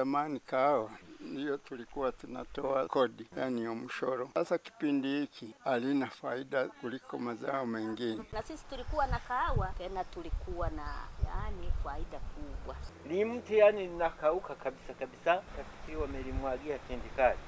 zamani kahawa ndiyo tulikuwa tunatoa kodi, yani mshoro. Sasa kipindi hiki halina faida kuliko mazao mengine. Na sisi tulikuwa na kahawa tena tulikuwa na yani faida kubwa. Ni mti yani nakauka kabisa kabisa, tafikiri wamelimwagia tindikali.